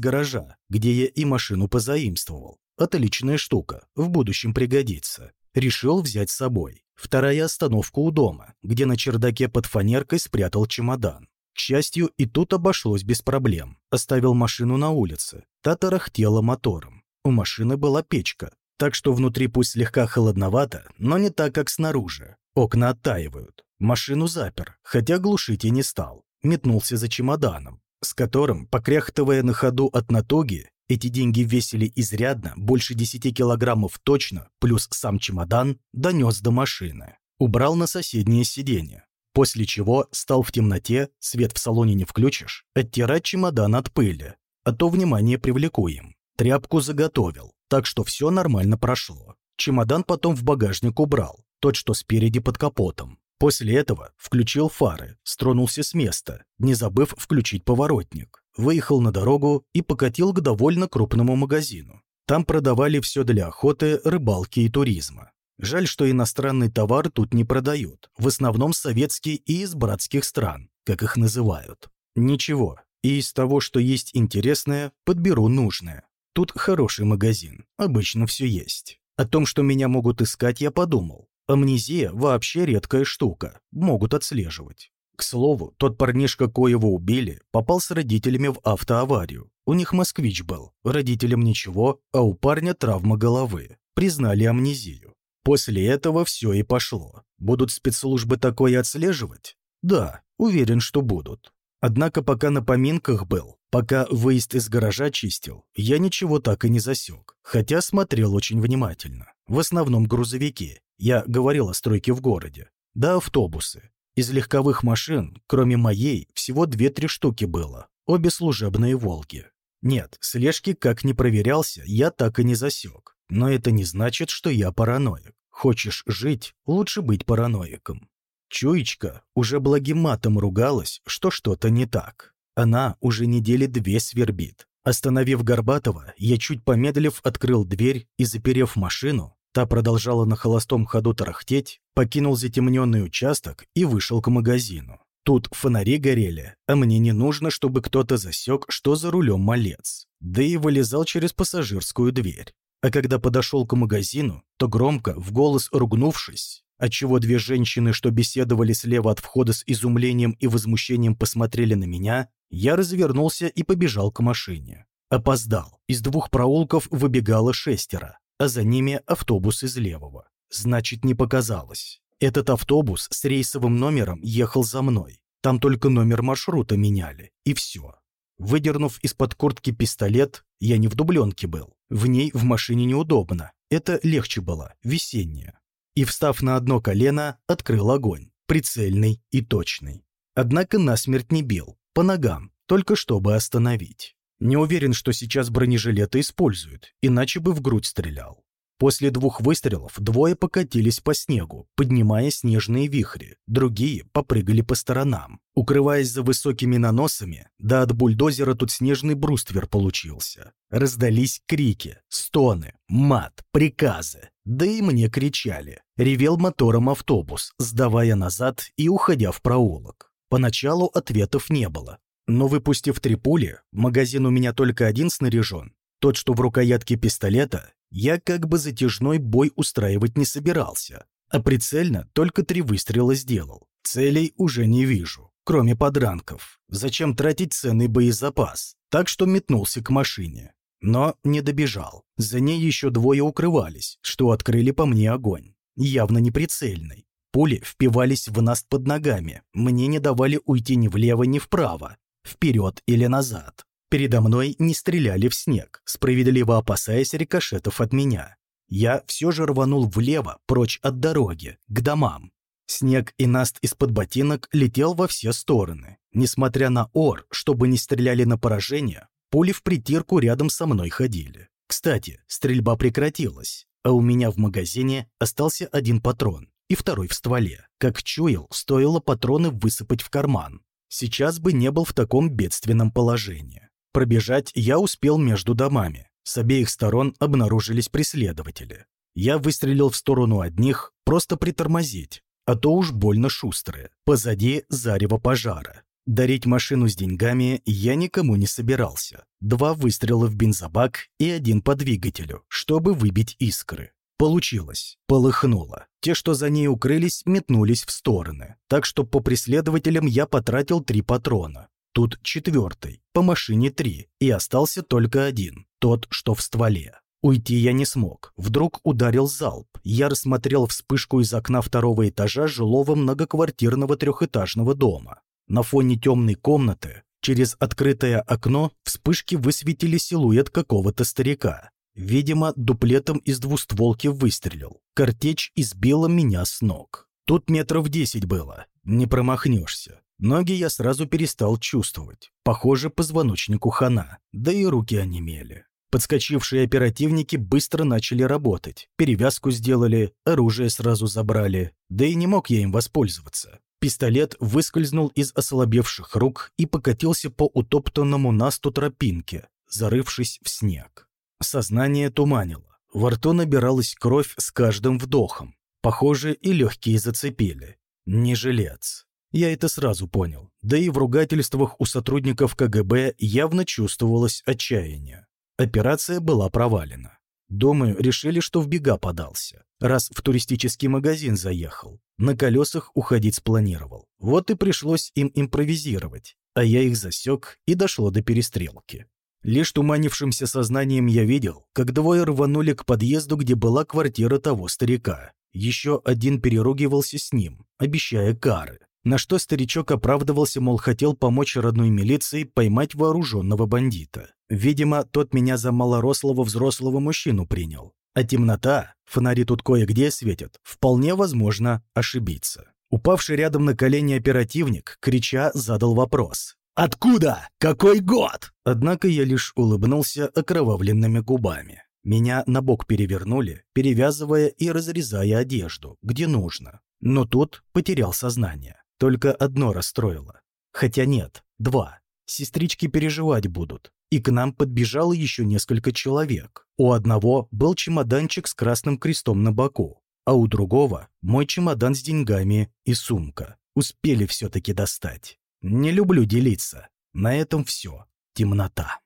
гаража, где я и машину позаимствовал. Отличная штука, в будущем пригодится. Решил взять с собой. Вторая остановка у дома, где на чердаке под фанеркой спрятал чемодан. Счастью, и тут обошлось без проблем. Оставил машину на улице. Та тарахтела мотором. У машины была печка, так что внутри пусть слегка холодновато, но не так, как снаружи. Окна оттаивают. Машину запер, хотя глушить и не стал. Метнулся за чемоданом, с которым, покряхтывая на ходу от натоги, эти деньги весили изрядно, больше 10 килограммов точно, плюс сам чемодан, донес до машины. Убрал на соседнее сиденье. После чего стал в темноте, свет в салоне не включишь, оттирать чемодан от пыли, а то внимание привлеку им. Тряпку заготовил, так что все нормально прошло. Чемодан потом в багажник убрал, тот, что спереди под капотом. После этого включил фары, стронулся с места, не забыв включить поворотник выехал на дорогу и покатил к довольно крупному магазину. Там продавали все для охоты, рыбалки и туризма. Жаль, что иностранный товар тут не продают, в основном советский и из братских стран, как их называют. Ничего, и из того, что есть интересное, подберу нужное. Тут хороший магазин, обычно все есть. О том, что меня могут искать, я подумал. Амнезия вообще редкая штука, могут отслеживать. К слову, тот парнишка, коего убили, попал с родителями в автоаварию. У них москвич был, родителям ничего, а у парня травма головы. Признали амнезию. После этого все и пошло. Будут спецслужбы такое отслеживать? Да, уверен, что будут. Однако пока на поминках был, Пока выезд из гаража чистил, я ничего так и не засек, хотя смотрел очень внимательно. В основном грузовики. Я говорил о стройке в городе. Да автобусы. Из легковых машин, кроме моей, всего две-три штуки было. Обе служебные «Волги». Нет, слежки как не проверялся, я так и не засек. Но это не значит, что я параноик. Хочешь жить, лучше быть параноиком. Чуечка уже благим матом ругалась, что что-то не так. Она уже недели две свербит. Остановив Горбатова, я чуть помедлив открыл дверь и, заперев машину, та продолжала на холостом ходу тарахтеть, покинул затемненный участок и вышел к магазину. Тут фонари горели, а мне не нужно, чтобы кто-то засек, что за рулем малец. Да и вылезал через пассажирскую дверь. А когда подошел к магазину, то громко, в голос ругнувшись, отчего две женщины, что беседовали слева от входа с изумлением и возмущением, посмотрели на меня, я развернулся и побежал к машине. Опоздал. Из двух проулков выбегало шестеро, а за ними автобус из левого. Значит, не показалось. Этот автобус с рейсовым номером ехал за мной. Там только номер маршрута меняли, и все. Выдернув из-под куртки пистолет, я не в дубленке был. В ней в машине неудобно. Это легче было, весеннее. И, встав на одно колено, открыл огонь. Прицельный и точный. Однако насмерть не бил. По ногам, только чтобы остановить. Не уверен, что сейчас бронежилеты используют, иначе бы в грудь стрелял. После двух выстрелов двое покатились по снегу, поднимая снежные вихри, другие попрыгали по сторонам, укрываясь за высокими наносами, да от бульдозера тут снежный бруствер получился. Раздались крики, стоны, мат, приказы, да и мне кричали. Ревел мотором автобус, сдавая назад и уходя в проулок. Поначалу ответов не было. Но выпустив три пули, магазин у меня только один снаряжен, тот, что в рукоятке пистолета, я как бы затяжной бой устраивать не собирался, а прицельно только три выстрела сделал. Целей уже не вижу, кроме подранков. Зачем тратить ценный боезапас? Так что метнулся к машине. Но не добежал. За ней еще двое укрывались, что открыли по мне огонь. Явно не прицельный. Пули впивались в нас под ногами, мне не давали уйти ни влево, ни вправо, вперед или назад. Передо мной не стреляли в снег, справедливо опасаясь рикошетов от меня. Я все же рванул влево, прочь от дороги, к домам. Снег и наст из-под ботинок летел во все стороны. Несмотря на ор, чтобы не стреляли на поражение, пули в притирку рядом со мной ходили. Кстати, стрельба прекратилась, а у меня в магазине остался один патрон и второй в стволе. Как чуял, стоило патроны высыпать в карман. Сейчас бы не был в таком бедственном положении. Пробежать я успел между домами. С обеих сторон обнаружились преследователи. Я выстрелил в сторону одних, просто притормозить, а то уж больно шустрые. Позади зарево пожара. Дарить машину с деньгами я никому не собирался. Два выстрела в бензобак и один по двигателю, чтобы выбить искры. Получилось. Полыхнуло. Те, что за ней укрылись, метнулись в стороны. Так что по преследователям я потратил три патрона. Тут четвертый, по машине три, и остался только один, тот, что в стволе. Уйти я не смог. Вдруг ударил залп. Я рассмотрел вспышку из окна второго этажа жилого многоквартирного трехэтажного дома. На фоне темной комнаты через открытое окно вспышки высветили силуэт какого-то старика. Видимо, дуплетом из двустволки выстрелил. Картечь избила меня с ног. Тут метров десять было. Не промахнешься. Ноги я сразу перестал чувствовать. Похоже, позвоночнику хана. Да и руки онемели. Подскочившие оперативники быстро начали работать. Перевязку сделали, оружие сразу забрали. Да и не мог я им воспользоваться. Пистолет выскользнул из ослабевших рук и покатился по утоптанному насту тропинке, зарывшись в снег. Сознание туманило. Во рту набиралась кровь с каждым вдохом. Похоже, и легкие зацепили. Не жилец. Я это сразу понял. Да и в ругательствах у сотрудников КГБ явно чувствовалось отчаяние. Операция была провалена. Думаю, решили, что в бега подался. Раз в туристический магазин заехал. На колесах уходить спланировал. Вот и пришлось им импровизировать. А я их засек, и дошло до перестрелки. Лишь туманившимся сознанием я видел, как двое рванули к подъезду, где была квартира того старика. Еще один переругивался с ним, обещая кары. На что старичок оправдывался, мол, хотел помочь родной милиции поймать вооруженного бандита. Видимо, тот меня за малорослого взрослого мужчину принял. А темнота, фонари тут кое-где светят, вполне возможно ошибиться. Упавший рядом на колени оперативник, крича, задал вопрос. «Откуда? Какой год?» Однако я лишь улыбнулся окровавленными губами. Меня на бок перевернули, перевязывая и разрезая одежду, где нужно. Но тут потерял сознание. Только одно расстроило. Хотя нет, два. Сестрички переживать будут. И к нам подбежало еще несколько человек. У одного был чемоданчик с красным крестом на боку, а у другого – мой чемодан с деньгами и сумка. Успели все-таки достать. Не люблю делиться. На этом все. Темнота.